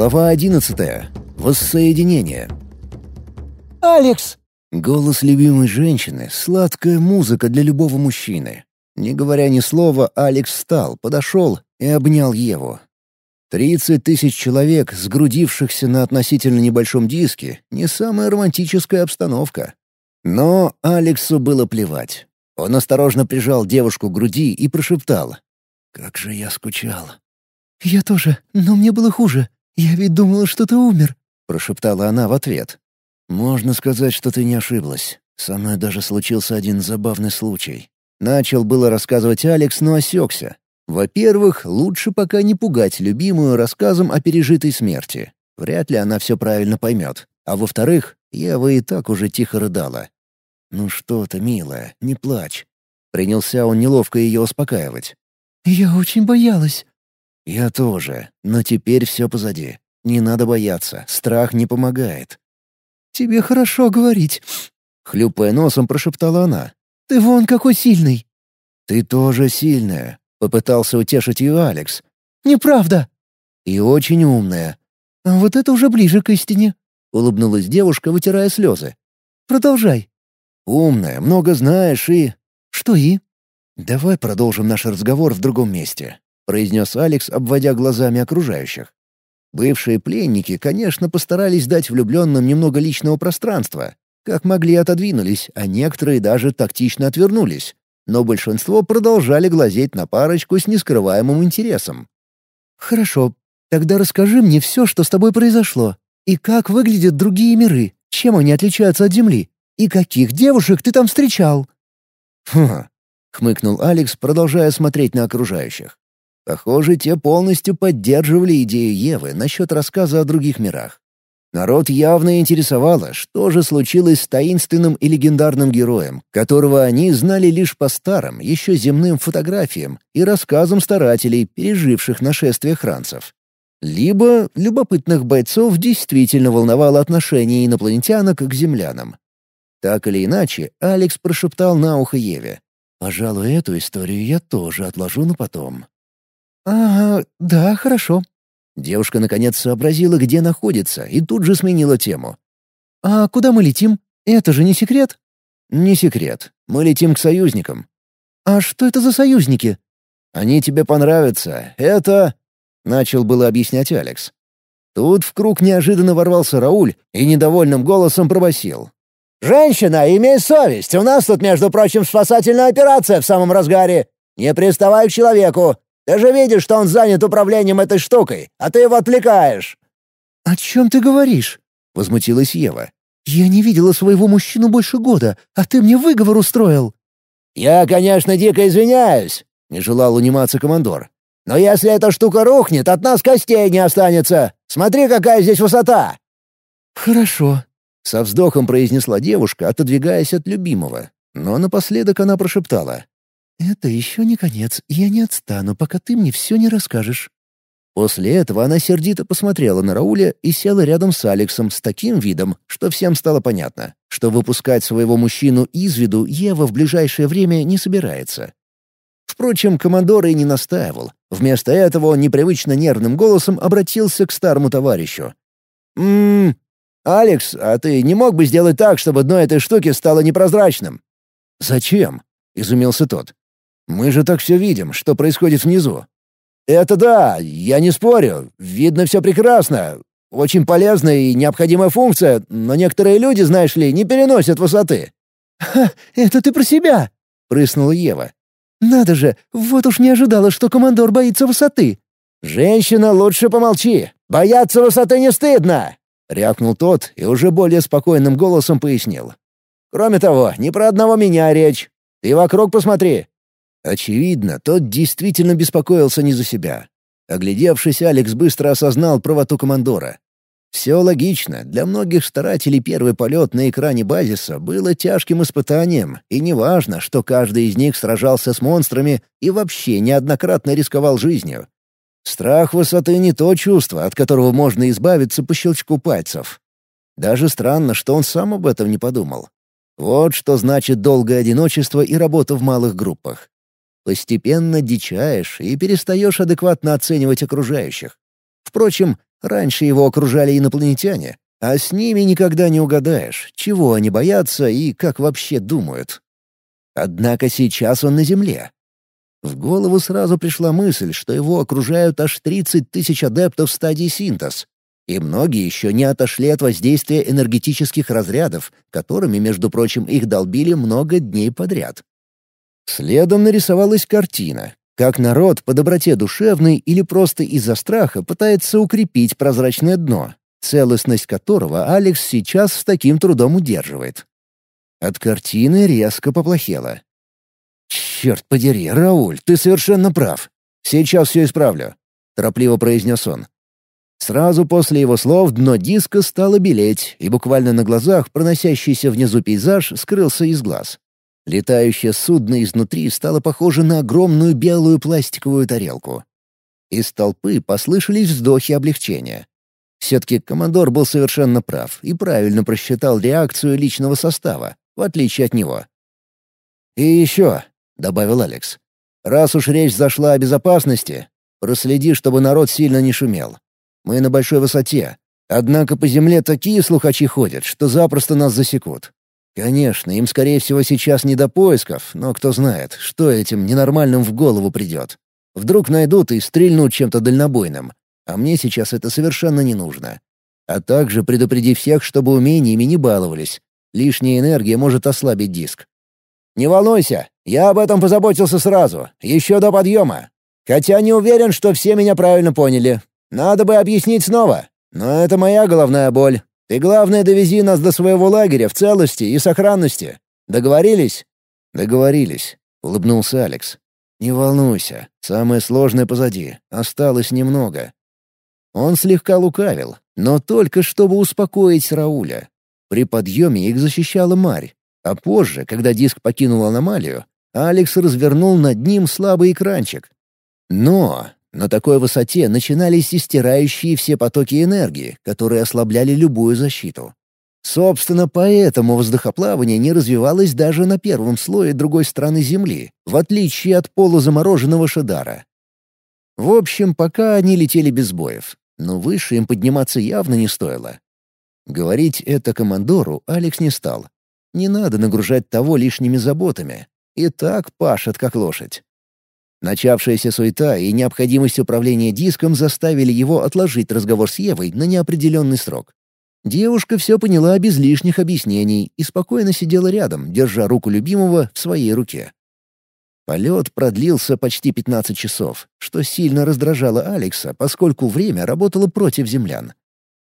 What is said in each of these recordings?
Глава одиннадцатая. Воссоединение. «Алекс!» Голос любимой женщины — сладкая музыка для любого мужчины. Не говоря ни слова, Алекс встал, подошел и обнял Еву. Тридцать тысяч человек, сгрудившихся на относительно небольшом диске, не самая романтическая обстановка. Но Алексу было плевать. Он осторожно прижал девушку к груди и прошептал. «Как же я скучал». «Я тоже, но мне было хуже. Я ведь думала, что ты умер», — прошептала она в ответ. «Можно сказать, что ты не ошиблась. Со мной даже случился один забавный случай». Начал было рассказывать Алекс, но осекся. Во-первых, лучше пока не пугать любимую рассказом о пережитой смерти. Вряд ли она все правильно поймет. А во-вторых, Ева и так уже тихо рыдала. «Ну что ты, милая, не плачь». Принялся он неловко ее успокаивать. «Я очень боялась». «Я тоже, но теперь все позади. Не надо бояться, страх не помогает». «Тебе хорошо говорить», — хлюпая носом прошептала она. «Ты вон какой сильный». «Ты тоже сильная», — попытался утешить ее Алекс. «Неправда». «И очень умная». «А вот это уже ближе к истине», — улыбнулась девушка, вытирая слезы. «Продолжай». «Умная, много знаешь и...» «Что и?» «Давай продолжим наш разговор в другом месте», — произнес Алекс, обводя глазами окружающих. Бывшие пленники, конечно, постарались дать влюбленным немного личного пространства. Как могли отодвинулись, а некоторые даже тактично отвернулись. Но большинство продолжали глазеть на парочку с нескрываемым интересом. «Хорошо, тогда расскажи мне все, что с тобой произошло. И как выглядят другие миры, чем они отличаются от Земли, и каких девушек ты там встречал?» «Хм», — хмыкнул Алекс, продолжая смотреть на окружающих. Похоже, те полностью поддерживали идею Евы насчет рассказа о других мирах. Народ явно интересовало, что же случилось с таинственным и легендарным героем, которого они знали лишь по старым, еще земным фотографиям и рассказам старателей, переживших нашествие хранцев. Либо любопытных бойцов действительно волновало отношение инопланетянок к землянам. Так или иначе, Алекс прошептал на ухо Еве. «Пожалуй, эту историю я тоже отложу на потом. «Ага, да, хорошо». Девушка наконец сообразила, где находится, и тут же сменила тему. «А куда мы летим? Это же не секрет?» «Не секрет. Мы летим к союзникам». «А что это за союзники?» «Они тебе понравятся. Это...» — начал было объяснять Алекс. Тут в круг неожиданно ворвался Рауль и недовольным голосом пробасил: «Женщина, имей совесть! У нас тут, между прочим, спасательная операция в самом разгаре! Не приставай к человеку! Ты же видишь, что он занят управлением этой штукой, а ты его отвлекаешь!» «О чем ты говоришь?» — возмутилась Ева. «Я не видела своего мужчину больше года, а ты мне выговор устроил!» «Я, конечно, дико извиняюсь!» — не желал униматься командор. «Но если эта штука рухнет, от нас костей не останется! Смотри, какая здесь высота!» «Хорошо», — со вздохом произнесла девушка, отодвигаясь от любимого. Но напоследок она прошептала. «Это еще не конец. Я не отстану, пока ты мне все не расскажешь». После этого она сердито посмотрела на Рауля и села рядом с Алексом с таким видом, что всем стало понятно, что выпускать своего мужчину из виду Ева в ближайшее время не собирается. Впрочем, командор и не настаивал. Вместо этого он непривычно нервным голосом обратился к старому товарищу. «Ммм, Алекс, а ты не мог бы сделать так, чтобы дно этой штуки стало непрозрачным?» «Зачем?» — изумился тот. Мы же так все видим, что происходит внизу. Это да, я не спорю. Видно все прекрасно. Очень полезная и необходимая функция, но некоторые люди, знаешь ли, не переносят высоты. «Ха, это ты про себя!» — прыснула Ева. «Надо же, вот уж не ожидала, что командор боится высоты». «Женщина, лучше помолчи. Бояться высоты не стыдно!» — рявкнул тот и уже более спокойным голосом пояснил. «Кроме того, не про одного меня речь. Ты вокруг посмотри. Очевидно, тот действительно беспокоился не за себя. Оглядевшись, Алекс быстро осознал правоту командора. Все логично, для многих старателей первый полет на экране базиса было тяжким испытанием, и неважно, что каждый из них сражался с монстрами и вообще неоднократно рисковал жизнью. Страх высоты не то чувство, от которого можно избавиться по щелчку пальцев. Даже странно, что он сам об этом не подумал. Вот что значит долгое одиночество и работа в малых группах. Постепенно дичаешь и перестаешь адекватно оценивать окружающих. Впрочем, раньше его окружали инопланетяне, а с ними никогда не угадаешь, чего они боятся и как вообще думают. Однако сейчас он на Земле. В голову сразу пришла мысль, что его окружают аж 30 тысяч адептов стадии синтез, и многие еще не отошли от воздействия энергетических разрядов, которыми, между прочим, их долбили много дней подряд. Следом нарисовалась картина, как народ по доброте душевной или просто из-за страха пытается укрепить прозрачное дно, целостность которого Алекс сейчас с таким трудом удерживает. От картины резко поплохело. «Черт подери, Рауль, ты совершенно прав. Сейчас все исправлю», — торопливо произнес он. Сразу после его слов дно диска стало белеть, и буквально на глазах проносящийся внизу пейзаж скрылся из глаз. Летающее судно изнутри стало похоже на огромную белую пластиковую тарелку. Из толпы послышались вздохи облегчения. Все-таки командор был совершенно прав и правильно просчитал реакцию личного состава, в отличие от него. «И еще», — добавил Алекс, — «раз уж речь зашла о безопасности, проследи, чтобы народ сильно не шумел. Мы на большой высоте. Однако по земле такие слухачи ходят, что запросто нас засекут. Конечно, им, скорее всего, сейчас не до поисков, но кто знает, что этим ненормальным в голову придет. Вдруг найдут и стрельнут чем-то дальнобойным. А мне сейчас это совершенно не нужно. А также предупреди всех, чтобы умениями не баловались. Лишняя энергия может ослабить диск. «Не волнуйся, я об этом позаботился сразу, еще до подъема. Хотя не уверен, что все меня правильно поняли. Надо бы объяснить снова, но это моя головная боль. Ты, главное, довези нас до своего лагеря в целости и сохранности. Договорились?» «Договорились», — улыбнулся Алекс. «Не волнуйся, самое сложное позади, осталось немного». Он слегка лукавил, но только чтобы успокоить Рауля. При подъеме их защищала Марь, а позже, когда диск покинул аномалию, Алекс развернул над ним слабый экранчик. Но на такой высоте начинались истирающие все потоки энергии, которые ослабляли любую защиту. Собственно, поэтому воздухоплавание не развивалось даже на первом слое другой стороны Земли, в отличие от полузамороженного Шадара. В общем, пока они летели без боев, но выше им подниматься явно не стоило. Говорить это командору Алекс не стал. Не надо нагружать того лишними заботами. И так пашет, как лошадь. Начавшаяся суета и необходимость управления диском заставили его отложить разговор с Евой на неопределенный срок. Девушка все поняла без лишних объяснений и спокойно сидела рядом, держа руку любимого в своей руке. Полет продлился почти 15 часов, что сильно раздражало Алекса, поскольку время работало против землян.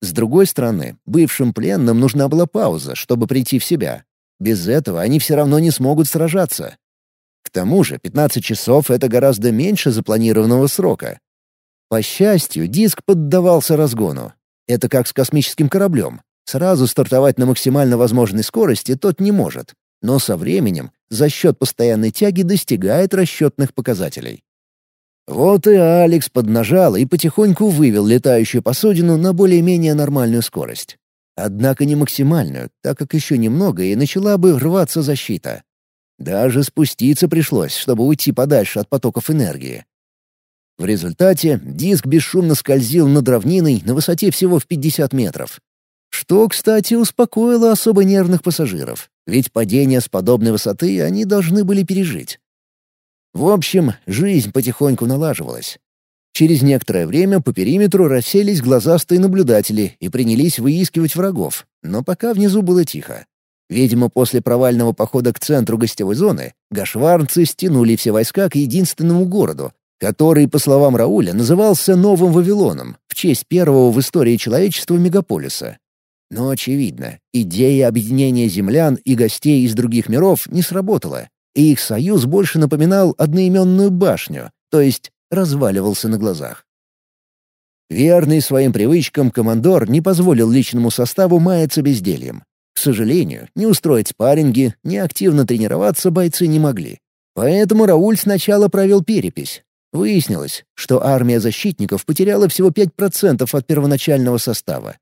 С другой стороны, бывшим пленным нужна была пауза, чтобы прийти в себя. Без этого они все равно не смогут сражаться. К тому же 15 часов — это гораздо меньше запланированного срока. По счастью, диск поддавался разгону. Это как с космическим кораблем. Сразу стартовать на максимально возможной скорости тот не может. Но со временем за счет постоянной тяги достигает расчетных показателей. Вот и Алекс поднажал и потихоньку вывел летающую посудину на более-менее нормальную скорость. Однако не максимальную, так как еще немного и начала бы рваться защита. Даже спуститься пришлось, чтобы уйти подальше от потоков энергии. В результате диск бесшумно скользил над равниной на высоте всего в 50 метров. Что, кстати, успокоило особо нервных пассажиров, ведь падение с подобной высоты они должны были пережить. В общем, жизнь потихоньку налаживалась. Через некоторое время по периметру расселись глазастые наблюдатели и принялись выискивать врагов, но пока внизу было тихо. Видимо, после провального похода к центру гостевой зоны гашварнцы стянули все войска к единственному городу, который, по словам Рауля, назывался Новым Вавилоном в честь первого в истории человечества мегаполиса. Но, очевидно, идея объединения землян и гостей из других миров не сработала, и их союз больше напоминал одноименную башню, то есть разваливался на глазах. Верный своим привычкам командор не позволил личному составу маяться бездельем. К сожалению, не устроить спарринги, не активно тренироваться бойцы не могли. Поэтому Рауль сначала провел перепись. Выяснилось, что армия защитников потеряла всего 5% от первоначального состава.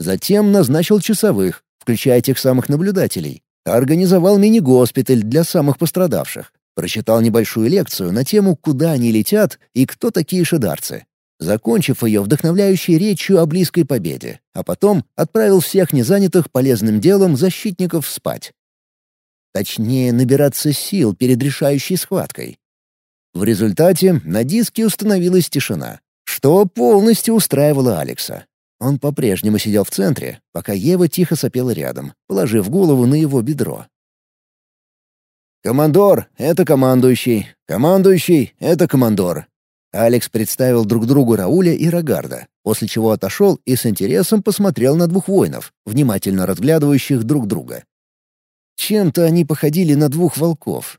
Затем назначил часовых, включая тех самых наблюдателей. Организовал мини-госпиталь для самых пострадавших. Прочитал небольшую лекцию на тему, куда они летят и кто такие шидарцы. Закончив ее вдохновляющей речью о близкой победе, а потом отправил всех незанятых полезным делом защитников спать. Точнее, набираться сил перед решающей схваткой. В результате на диске установилась тишина, что полностью устраивало Алекса. Он по-прежнему сидел в центре, пока Ева тихо сопела рядом, положив голову на его бедро. «Командор — это командующий, командующий — это командор». Алекс представил друг другу Рауля и Рогарда, после чего отошел и с интересом посмотрел на двух воинов, внимательно разглядывающих друг друга. Чем-то они походили на двух волков.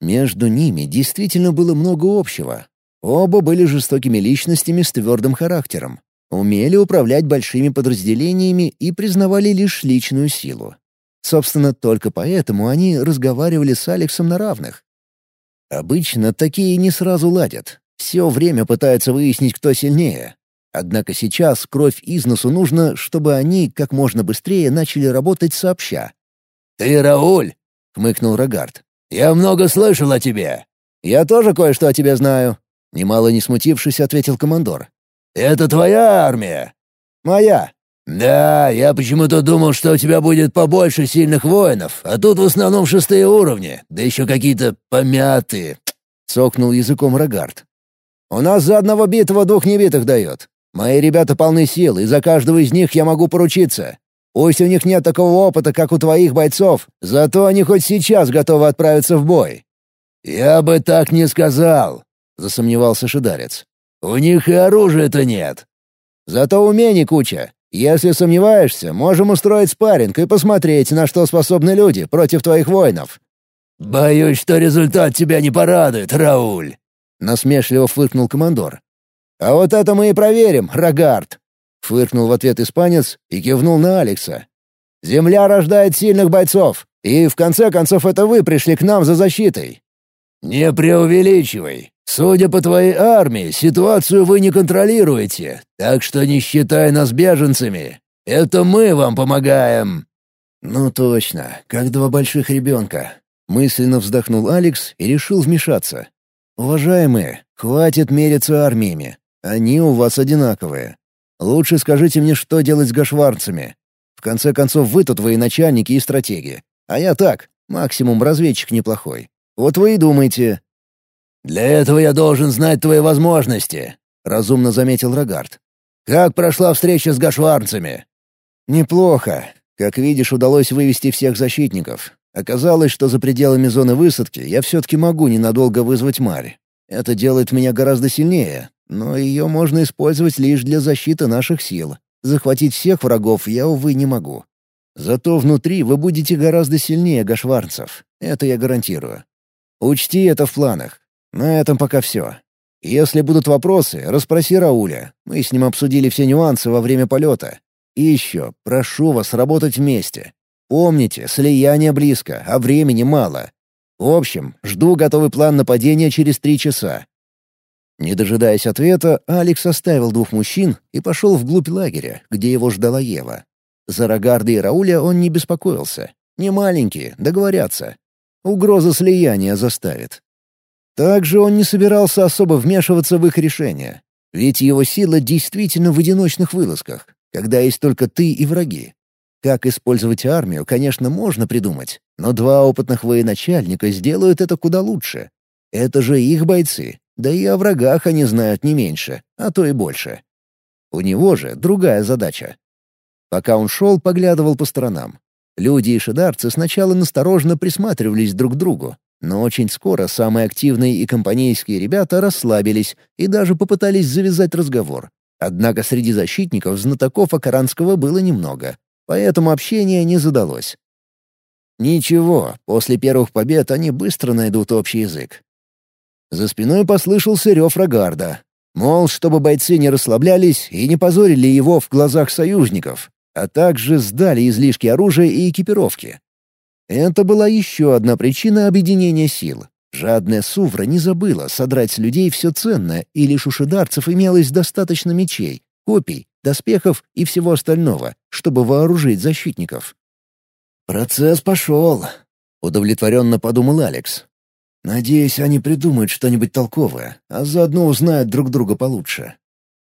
Между ними действительно было много общего. Оба были жестокими личностями с твердым характером, умели управлять большими подразделениями и признавали лишь личную силу. Собственно, только поэтому они разговаривали с Алексом на равных. Обычно такие не сразу ладят. Все время пытаются выяснить, кто сильнее. Однако сейчас кровь из носу нужно, чтобы они как можно быстрее начали работать сообща. «Ты Рауль?» — хмыкнул Рогард. «Я много слышал о тебе». «Я тоже кое-что о тебе знаю», — немало не смутившись, ответил командор. «Это твоя армия?» «Моя», «Да, я почему-то думал, что у тебя будет побольше сильных воинов, а тут в основном шестые уровни, да еще какие-то помятые», — цокнул языком Рогард. «У нас за одного битого двух небитых дает. Мои ребята полны сил, и за каждого из них я могу поручиться. Пусть у них нет такого опыта, как у твоих бойцов, зато они хоть сейчас готовы отправиться в бой». «Я бы так не сказал», — засомневался Шидарец. «У них и оружия-то нет». «Зато умений куча. Если сомневаешься, можем устроить спарринг и посмотреть, на что способны люди против твоих воинов». «Боюсь, что результат тебя не порадует, Рауль», — насмешливо фыркнул командор. «А вот это мы и проверим, Рогард», — фыркнул в ответ испанец и кивнул на Алекса. «Земля рождает сильных бойцов, и в конце концов это вы пришли к нам за защитой». «Не преувеличивай. Судя по твоей армии, ситуацию вы не контролируете, так что не считай нас беженцами. Это мы вам помогаем». «Ну точно, как два больших ребенка», — мысленно вздохнул Алекс и решил вмешаться. «Уважаемые, хватит мериться армиями. Они у вас одинаковые. Лучше скажите мне, что делать с гашварцами. В конце концов, вы тут военачальники и стратеги. А я так, максимум разведчик неплохой. Вот вы и думаете, «Для этого я должен знать твои возможности», — разумно заметил Рогард. «Как прошла встреча с гашварцами?» «Неплохо. Как видишь, удалось вывести всех защитников. Оказалось, что за пределами зоны высадки я все-таки могу ненадолго вызвать Марь. Это делает меня гораздо сильнее, но ее можно использовать лишь для защиты наших сил. Захватить всех врагов я, увы, не могу. Зато внутри вы будете гораздо сильнее гашварцев. Это я гарантирую. Учти это в планах. На этом пока все. Если будут вопросы, расспроси Рауля. Мы с ним обсудили все нюансы во время полета. И еще, прошу вас работать вместе. Помните, слияние близко, а времени мало. В общем, жду готовый план нападения через три часа». Не дожидаясь ответа, Алекс оставил двух мужчин и пошел вглубь лагеря, где его ждала Ева. За Рогарда и Рауля он не беспокоился. Не маленькие, договорятся. Угроза слияния заставит. Также он не собирался особо вмешиваться в их решения. Ведь его сила действительно в одиночных вылазках, когда есть только ты и враги. Как использовать армию, конечно, можно придумать, но два опытных военачальника сделают это куда лучше. Это же их бойцы, да и о врагах они знают не меньше, а то и больше. У него же другая задача. Пока он шел, поглядывал по сторонам. Люди и шидарцы сначала настороженно присматривались друг к другу, но очень скоро самые активные и компанейские ребята расслабились и даже попытались завязать разговор. Однако среди защитников знатоков Акаранского было немного, поэтому общение не задалось. Ничего, после первых побед они быстро найдут общий язык. За спиной послышался рев Рогарда. Мол, чтобы бойцы не расслаблялись и не позорили его в глазах союзников, а также сдали излишки оружия и экипировки. Это была еще одна причина объединения сил. Жадная Сувра не забыла содрать с людей все ценное, и лишь у шидарцев имелось достаточно мечей, копий, доспехов и всего остального, чтобы вооружить защитников. «Процесс пошел», — удовлетворенно подумал Алекс. «Надеюсь, они придумают что-нибудь толковое, а заодно узнают друг друга получше».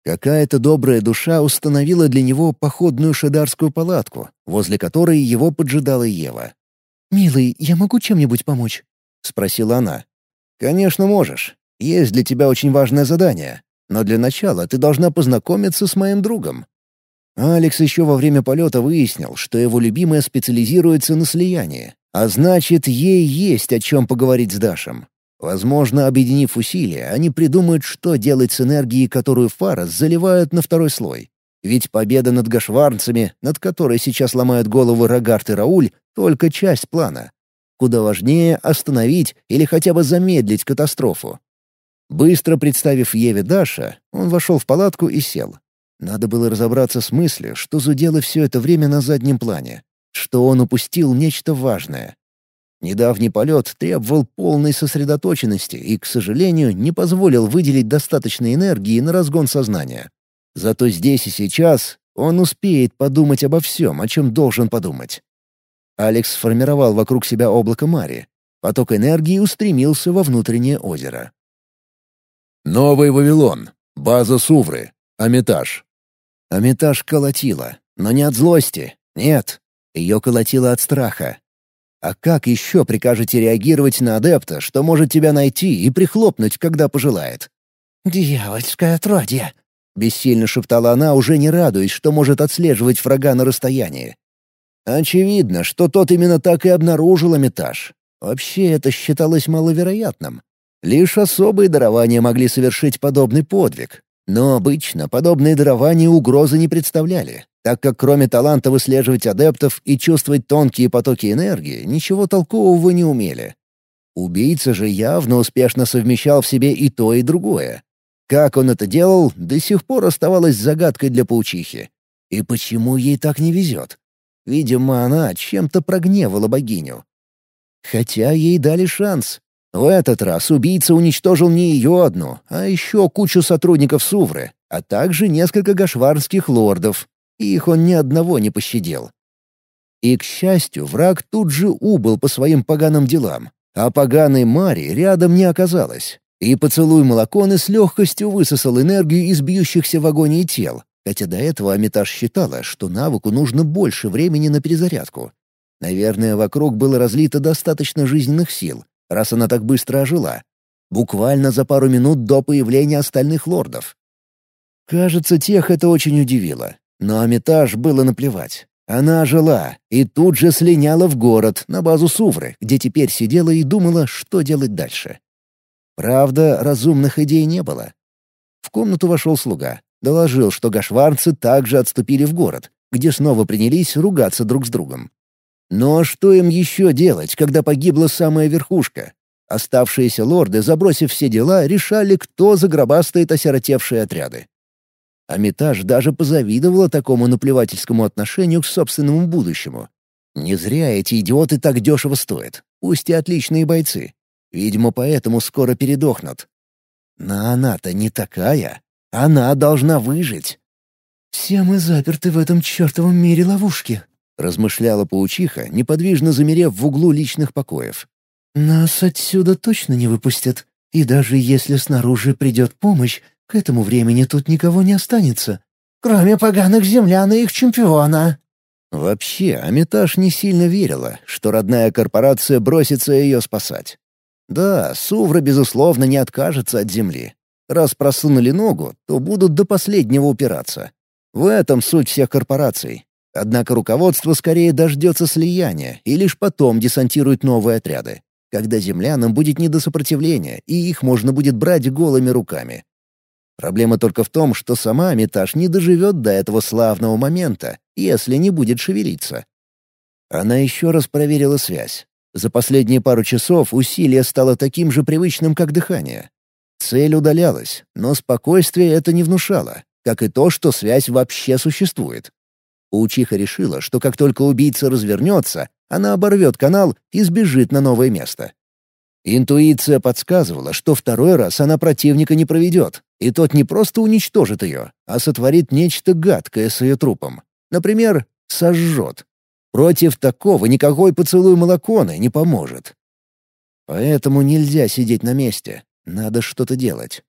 Какая-то добрая душа установила для него походную шедарскую палатку, возле которой его поджидала Ева. «Милый, я могу чем-нибудь помочь?» — спросила она. «Конечно можешь. Есть для тебя очень важное задание. Но для начала ты должна познакомиться с моим другом». Алекс еще во время полета выяснил, что его любимая специализируется на слиянии, а значит, ей есть о чем поговорить с Дашем. Возможно, объединив усилия, они придумают, что делать с энергией, которую Фарас заливают на второй слой. Ведь победа над гашварнцами, над которой сейчас ломают головы Рогарт и Рауль, только часть плана. Куда важнее остановить или хотя бы замедлить катастрофу. Быстро представив Еве Даша, он вошел в палатку и сел. Надо было разобраться с мыслью, что зудело все это время на заднем плане, что он упустил нечто важное. Недавний полет требовал полной сосредоточенности и, к сожалению, не позволил выделить достаточной энергии на разгон сознания. Зато здесь и сейчас он успеет подумать обо всем, о чем должен подумать. Алекс сформировал вокруг себя облако Мари. Поток энергии устремился во внутреннее озеро. Новый Вавилон. База Сувры. Аметаж. Аметаж колотила, но не от злости. Нет, ее колотило от страха. А как еще прикажете реагировать на адепта, что может тебя найти и прихлопнуть, когда пожелает? «Дьявольское отродье!» — бессильно шептала она, уже не радуясь, что может отслеживать врага на расстоянии. Очевидно, что тот именно так и обнаружил Амитаж. Вообще это считалось маловероятным. Лишь особые дарования могли совершить подобный подвиг. Но обычно подобные дарования угрозы не представляли так как кроме таланта выслеживать адептов и чувствовать тонкие потоки энергии, ничего толкового не умели. Убийца же явно успешно совмещал в себе и то, и другое. Как он это делал, до сих пор оставалось загадкой для паучихи. И почему ей так не везет? Видимо, она чем-то прогневала богиню. Хотя ей дали шанс. В этот раз убийца уничтожил не ее одну, а еще кучу сотрудников Сувры, а также несколько гашварских лордов, их он ни одного не пощадил. И, к счастью, враг тут же убыл по своим поганым делам, а поганой Мари рядом не оказалось. И поцелуй Малаконы с легкостью высосал энергию из бьющихся в агонии тел, хотя до этого Амитаж считала, что навыку нужно больше времени на перезарядку. Наверное, вокруг было разлито достаточно жизненных сил, раз она так быстро ожила. Буквально за пару минут до появления остальных лордов. Кажется, тех это очень удивило. Но Амитаж было наплевать. Она жила и тут же слиняла в город, на базу Сувры, где теперь сидела и думала, что делать дальше. Правда, разумных идей не было. В комнату вошел слуга. Доложил, что гашварцы также отступили в город, где снова принялись ругаться друг с другом. Но что им еще делать, когда погибла самая верхушка? Оставшиеся лорды, забросив все дела, решали, кто загробастает осиротевшие отряды. Амитаж даже позавидовала такому наплевательскому отношению к собственному будущему. Не зря эти идиоты так дешево стоят, пусть и отличные бойцы. Видимо, поэтому скоро передохнут. Но она-то не такая. Она должна выжить. «Все мы заперты в этом чертовом мире ловушки», — размышляла паучиха, неподвижно замерев в углу личных покоев. «Нас отсюда точно не выпустят. И даже если снаружи придет помощь, к этому времени тут никого не останется. Кроме поганых землян и их чемпиона». Вообще, Амитаж не сильно верила, что родная корпорация бросится ее спасать. Да, Сувра, безусловно, не откажется от земли. Раз просунули ногу, то будут до последнего упираться. В этом суть всех корпораций. Однако руководство скорее дождется слияния и лишь потом десантирует новые отряды, когда землянам будет не до сопротивления, и их можно будет брать голыми руками. Проблема только в том, что сама Митаж не доживет до этого славного момента, если не будет шевелиться. Она еще раз проверила связь. За последние пару часов усилие стало таким же привычным, как дыхание. Цель удалялась, но спокойствие это не внушало, как и то, что связь вообще существует. Паучиха решила, что как только убийца развернется, она оборвет канал и сбежит на новое место. Интуиция подсказывала, что второй раз она противника не проведет, и тот не просто уничтожит ее, а сотворит нечто гадкое с ее трупом. Например, сожжет. Против такого никакой поцелуй молоконы не поможет. Поэтому нельзя сидеть на месте, надо что-то делать.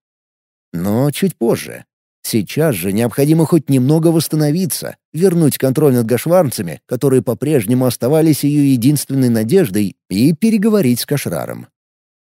Но чуть позже. Сейчас же необходимо хоть немного восстановиться, вернуть контроль над гашварцами, которые по-прежнему оставались ее единственной надеждой, и переговорить с Кашраром.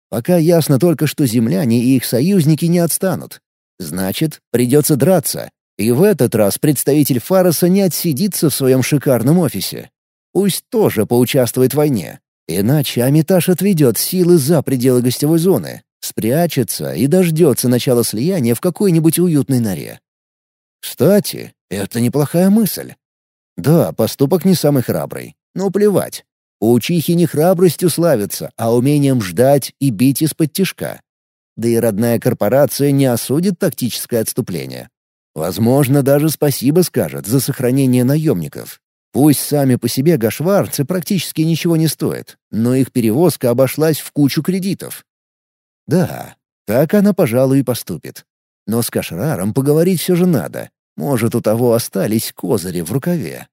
Пока ясно только, что земляне и их союзники не отстанут. Значит, придется драться. И в этот раз представитель Фароса не отсидится в своем шикарном офисе. Пусть тоже поучаствует в войне. Иначе Амитаж отведет силы за пределы гостевой зоны, спрячется и дождется начала слияния в какой-нибудь уютной норе. Кстати, это неплохая мысль. Да, поступок не самый храбрый, но плевать. Паучихи не храбростью славятся, а умением ждать и бить из-под тишка. Да и родная корпорация не осудит тактическое отступление. Возможно, даже спасибо скажет за сохранение наемников. Пусть сами по себе гашварцы практически ничего не стоят, но их перевозка обошлась в кучу кредитов. Да, так она, пожалуй, и поступит. Но с Кашраром поговорить все же надо. Может, у того остались козыри в рукаве.